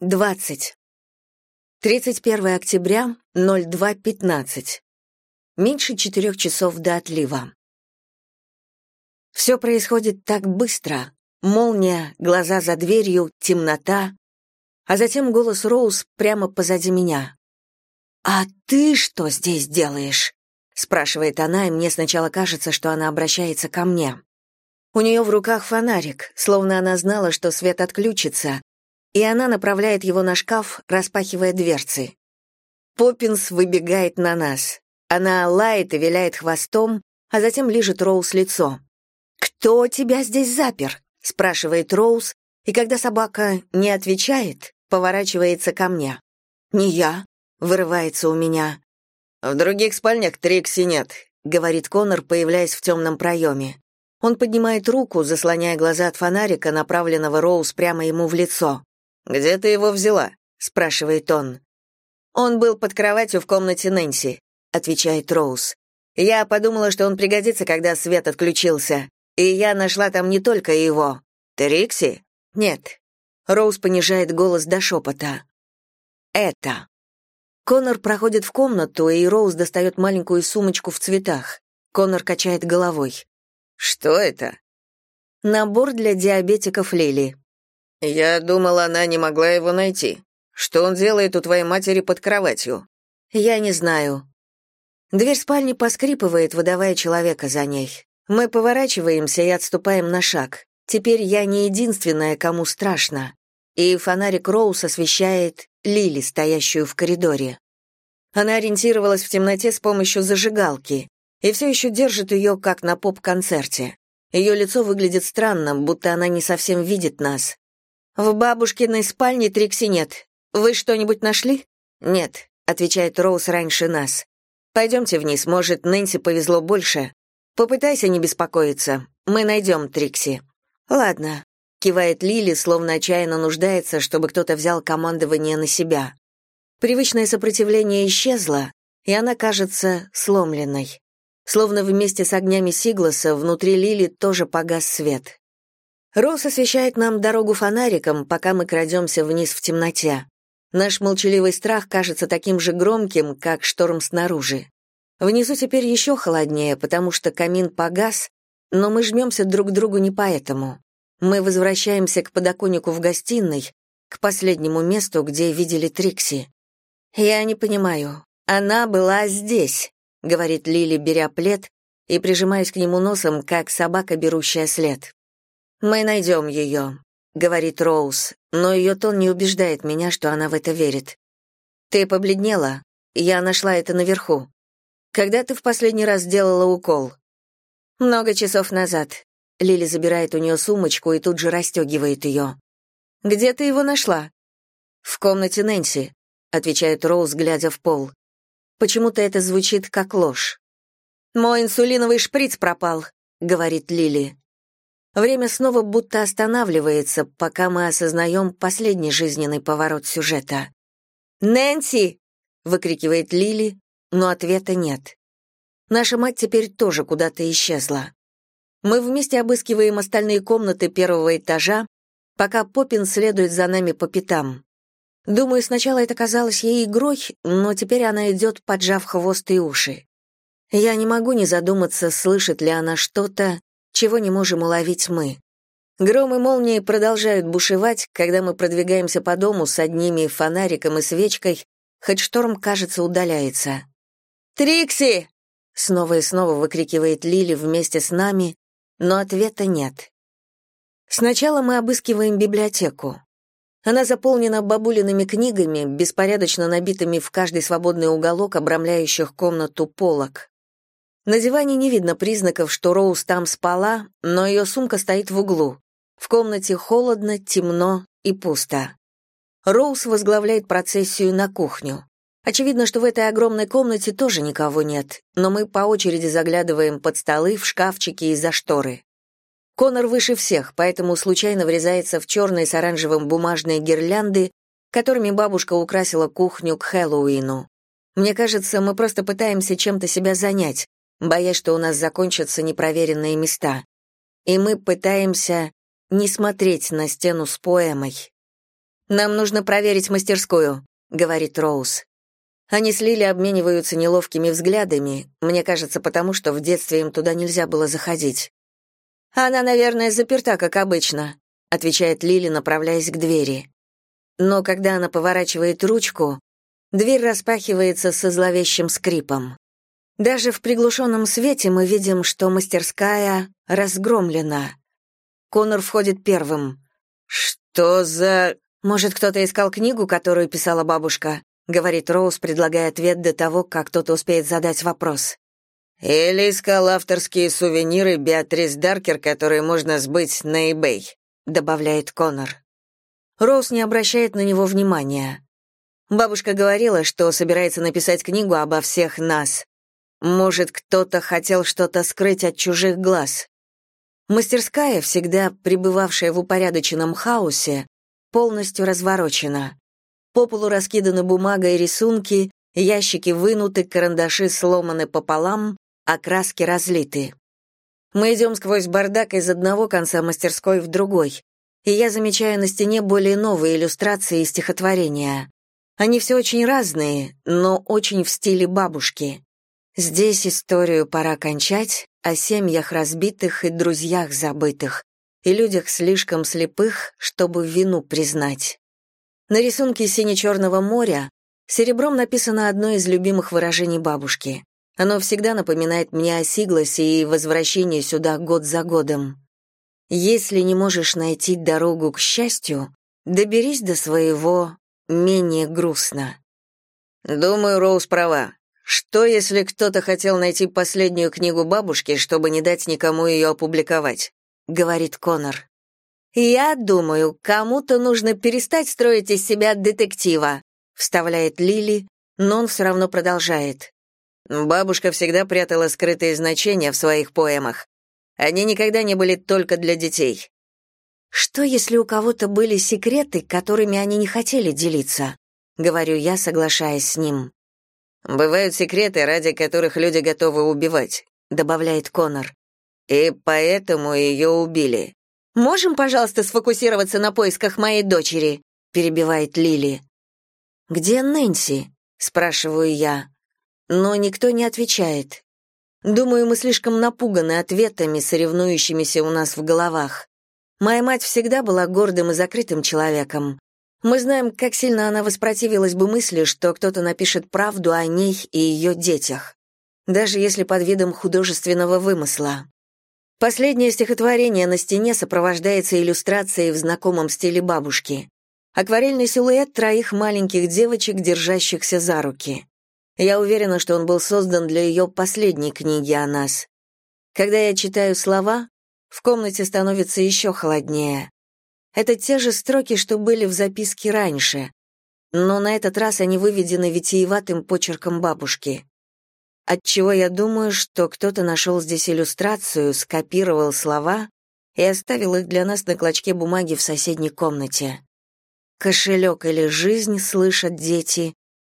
20. 31 октября, 02.15. Меньше четырех часов до отлива. Все происходит так быстро. Молния, глаза за дверью, темнота. А затем голос Роуз прямо позади меня. «А ты что здесь делаешь?» — спрашивает она, и мне сначала кажется, что она обращается ко мне. У нее в руках фонарик, словно она знала, что свет отключится, и она направляет его на шкаф, распахивая дверцы. Поппинс выбегает на нас. Она лает и виляет хвостом, а затем лижет Роуз лицо. «Кто тебя здесь запер?» — спрашивает Роуз, и когда собака не отвечает, поворачивается ко мне. «Не я», — вырывается у меня. «В других спальнях Трикси нет», — говорит Конор, появляясь в темном проеме. Он поднимает руку, заслоняя глаза от фонарика, направленного Роуз прямо ему в лицо. «Где ты его взяла?» — спрашивает он. «Он был под кроватью в комнате Нэнси», — отвечает Роуз. «Я подумала, что он пригодится, когда свет отключился. И я нашла там не только его». «Трикси?» «Нет». Роуз понижает голос до шепота. «Это». Конор проходит в комнату, и Роуз достает маленькую сумочку в цветах. Конор качает головой. «Что это?» «Набор для диабетиков Лили», «Я думала, она не могла его найти. Что он делает у твоей матери под кроватью?» «Я не знаю». Дверь спальни поскрипывает, выдавая человека за ней. Мы поворачиваемся и отступаем на шаг. Теперь я не единственная, кому страшно. И фонарик Роуз освещает Лили, стоящую в коридоре. Она ориентировалась в темноте с помощью зажигалки и все еще держит ее, как на поп-концерте. Ее лицо выглядит странно, будто она не совсем видит нас. «В бабушкиной спальне Трикси нет. Вы что-нибудь нашли?» «Нет», — отвечает Роуз раньше нас. «Пойдемте вниз, может, Нэнси повезло больше. Попытайся не беспокоиться. Мы найдем Трикси». «Ладно», — кивает Лили, словно отчаянно нуждается, чтобы кто-то взял командование на себя. Привычное сопротивление исчезло, и она кажется сломленной. Словно вместе с огнями Сигласа внутри Лили тоже погас свет. Рос освещает нам дорогу фонариком, пока мы крадемся вниз в темноте. Наш молчаливый страх кажется таким же громким, как шторм снаружи. Внизу теперь еще холоднее, потому что камин погас, но мы жмемся друг к другу не поэтому. Мы возвращаемся к подоконнику в гостиной, к последнему месту, где видели Трикси. «Я не понимаю. Она была здесь», — говорит Лили, беря плед и прижимаясь к нему носом, как собака, берущая след. «Мы найдем ее», — говорит Роуз, но ее тон не убеждает меня, что она в это верит. «Ты побледнела? Я нашла это наверху. Когда ты в последний раз делала укол?» «Много часов назад». Лили забирает у нее сумочку и тут же расстегивает ее. «Где ты его нашла?» «В комнате Нэнси», — отвечает Роуз, глядя в пол. Почему-то это звучит как ложь. «Мой инсулиновый шприц пропал», — говорит Лили. Время снова будто останавливается, пока мы осознаем последний жизненный поворот сюжета. «Нэнси!» — выкрикивает Лили, но ответа нет. Наша мать теперь тоже куда-то исчезла. Мы вместе обыскиваем остальные комнаты первого этажа, пока Поппин следует за нами по пятам. Думаю, сначала это казалось ей игрой, но теперь она идет, поджав хвост и уши. Я не могу не задуматься, слышит ли она что-то, чего не можем уловить мы. Гром и молнии продолжают бушевать, когда мы продвигаемся по дому с одними фонариком и свечкой, хоть шторм, кажется, удаляется. «Трикси!» — снова и снова выкрикивает Лили вместе с нами, но ответа нет. Сначала мы обыскиваем библиотеку. Она заполнена бабулиными книгами, беспорядочно набитыми в каждый свободный уголок обрамляющих комнату полок. На диване не видно признаков, что Роуз там спала, но ее сумка стоит в углу. В комнате холодно, темно и пусто. Роуз возглавляет процессию на кухню. Очевидно, что в этой огромной комнате тоже никого нет, но мы по очереди заглядываем под столы, в шкафчики и за шторы. Конор выше всех, поэтому случайно врезается в черные с оранжевым бумажные гирлянды, которыми бабушка украсила кухню к Хэллоуину. Мне кажется, мы просто пытаемся чем-то себя занять, боясь, что у нас закончатся непроверенные места. И мы пытаемся не смотреть на стену с поэмой. «Нам нужно проверить мастерскую», — говорит Роуз. Они с Лили обмениваются неловкими взглядами, мне кажется, потому что в детстве им туда нельзя было заходить. «Она, наверное, заперта, как обычно», — отвечает Лили, направляясь к двери. Но когда она поворачивает ручку, дверь распахивается со зловещим скрипом. Даже в приглушенном свете мы видим, что мастерская разгромлена. Конор входит первым. «Что за...» «Может, кто-то искал книгу, которую писала бабушка?» — говорит Роуз, предлагая ответ до того, как кто-то успеет задать вопрос. «Или искал авторские сувениры Беатрис Даркер, которые можно сбыть на eBay», — добавляет Конор. Роуз не обращает на него внимания. Бабушка говорила, что собирается написать книгу обо всех нас. Может, кто-то хотел что-то скрыть от чужих глаз. Мастерская, всегда пребывавшая в упорядоченном хаосе, полностью разворочена. По полу раскиданы бумага и рисунки, ящики вынуты, карандаши сломаны пополам, а краски разлиты. Мы идем сквозь бардак из одного конца мастерской в другой, и я замечаю на стене более новые иллюстрации и стихотворения. Они все очень разные, но очень в стиле бабушки. Здесь историю пора кончать, о семьях разбитых и друзьях забытых, и людях слишком слепых, чтобы вину признать. На рисунке сине-черного моря серебром написано одно из любимых выражений бабушки. Оно всегда напоминает мне о Сигласе и возвращении сюда год за годом. Если не можешь найти дорогу к счастью, доберись до своего менее грустно. Думаю, Роуз права. Что, если кто-то хотел найти последнюю книгу бабушки, чтобы не дать никому ее опубликовать? говорит Конор. Я думаю, кому-то нужно перестать строить из себя детектива, вставляет Лили, но он все равно продолжает. Бабушка всегда прятала скрытые значения в своих поэмах. Они никогда не были только для детей. Что, если у кого-то были секреты, которыми они не хотели делиться? Говорю я, соглашаясь с ним. Бывают секреты, ради которых люди готовы убивать, добавляет Конор. И поэтому ее убили. Можем, пожалуйста, сфокусироваться на поисках моей дочери, перебивает Лили. Где Нэнси? спрашиваю я. Но никто не отвечает. Думаю, мы слишком напуганы ответами, соревнующимися у нас в головах. Моя мать всегда была гордым и закрытым человеком. Мы знаем, как сильно она воспротивилась бы мысли, что кто-то напишет правду о ней и ее детях, даже если под видом художественного вымысла. Последнее стихотворение на стене сопровождается иллюстрацией в знакомом стиле бабушки. Акварельный силуэт троих маленьких девочек, держащихся за руки. Я уверена, что он был создан для ее последней книги о нас. Когда я читаю слова, в комнате становится еще холоднее. Это те же строки, что были в записке раньше, но на этот раз они выведены витиеватым почерком бабушки. Отчего я думаю, что кто-то нашел здесь иллюстрацию, скопировал слова и оставил их для нас на клочке бумаги в соседней комнате. «Кошелек или жизнь слышат дети,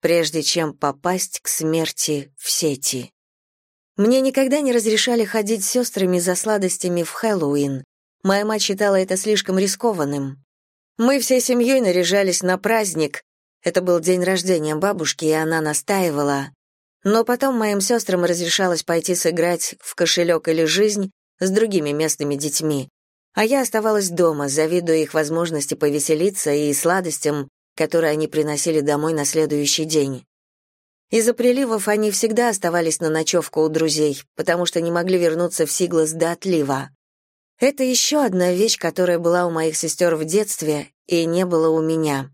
прежде чем попасть к смерти в сети». Мне никогда не разрешали ходить с сестрами за сладостями в Хэллоуин, Моя мать считала это слишком рискованным. Мы всей семьей наряжались на праздник. Это был день рождения бабушки, и она настаивала. Но потом моим сестрам разрешалось пойти сыграть в кошелек или жизнь с другими местными детьми. А я оставалась дома, завидуя их возможности повеселиться и сладостям, которые они приносили домой на следующий день. Из-за приливов они всегда оставались на ночевку у друзей, потому что не могли вернуться в Сиглас до отлива. Это еще одна вещь, которая была у моих сестер в детстве и не было у меня.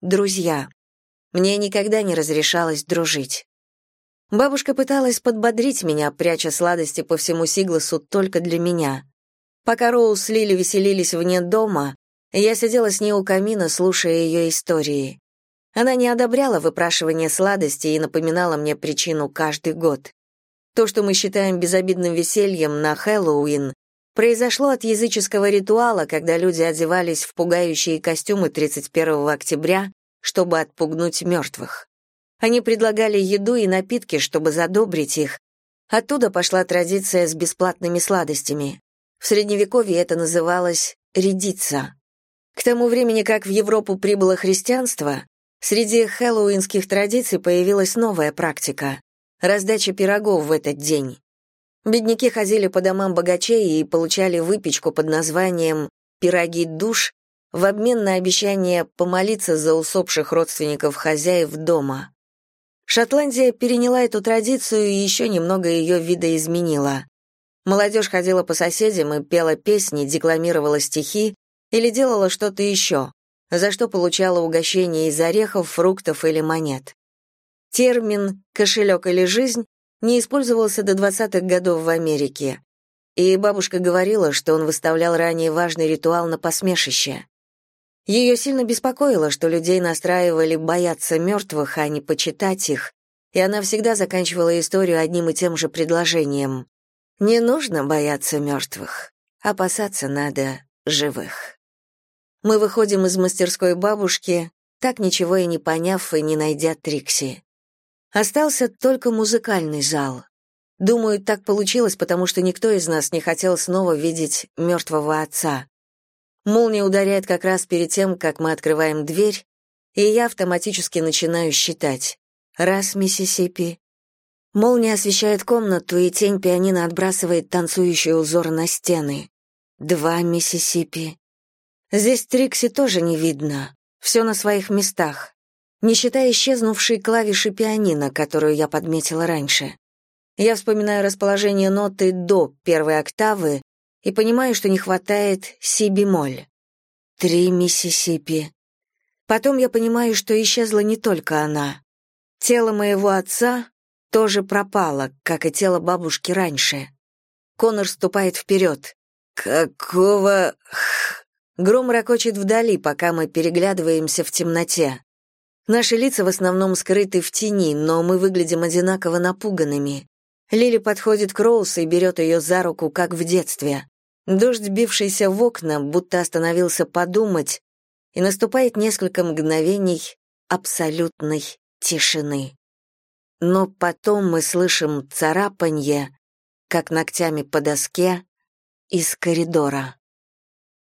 Друзья. Мне никогда не разрешалось дружить. Бабушка пыталась подбодрить меня, пряча сладости по всему Сигласу только для меня. Пока Роуз с Лили веселились вне дома, я сидела с ней у камина, слушая ее истории. Она не одобряла выпрашивание сладостей и напоминала мне причину каждый год. То, что мы считаем безобидным весельем на Хэллоуин, произошло от языческого ритуала, когда люди одевались в пугающие костюмы 31 октября, чтобы отпугнуть мертвых. Они предлагали еду и напитки, чтобы задобрить их. Оттуда пошла традиция с бесплатными сладостями. В Средневековье это называлось «рядиться». К тому времени, как в Европу прибыло христианство, среди хэллоуинских традиций появилась новая практика — раздача пирогов в этот день. Бедняки ходили по домам богачей и получали выпечку под названием «пироги душ» в обмен на обещание помолиться за усопших родственников хозяев дома. Шотландия переняла эту традицию и еще немного ее видоизменила. Молодежь ходила по соседям и пела песни, декламировала стихи или делала что-то еще, за что получала угощение из орехов, фруктов или монет. Термин «кошелек или жизнь» не использовался до 20-х годов в Америке. И бабушка говорила, что он выставлял ранее важный ритуал на посмешище. Ее сильно беспокоило, что людей настраивали бояться мертвых, а не почитать их, и она всегда заканчивала историю одним и тем же предложением. «Не нужно бояться мертвых, опасаться надо живых». Мы выходим из мастерской бабушки, так ничего и не поняв и не найдя Трикси. Остался только музыкальный зал. Думаю, так получилось, потому что никто из нас не хотел снова видеть мертвого отца. Молния ударяет как раз перед тем, как мы открываем дверь, и я автоматически начинаю считать. Раз Миссисипи. Молния освещает комнату, и тень пианино отбрасывает танцующий узор на стены. Два Миссисипи. Здесь Трикси тоже не видно. Все на своих местах не считая исчезнувшей клавиши пианино, которую я подметила раньше. Я вспоминаю расположение ноты до первой октавы и понимаю, что не хватает си-бемоль. Три Миссисипи. Потом я понимаю, что исчезла не только она. Тело моего отца тоже пропало, как и тело бабушки раньше. Конор ступает вперед. «Какого...» Гром ракочет вдали, пока мы переглядываемся в темноте. Наши лица в основном скрыты в тени, но мы выглядим одинаково напуганными. Лили подходит к Роуз и берет ее за руку, как в детстве. Дождь, бившийся в окна, будто остановился подумать, и наступает несколько мгновений абсолютной тишины. Но потом мы слышим царапанье, как ногтями по доске, из коридора.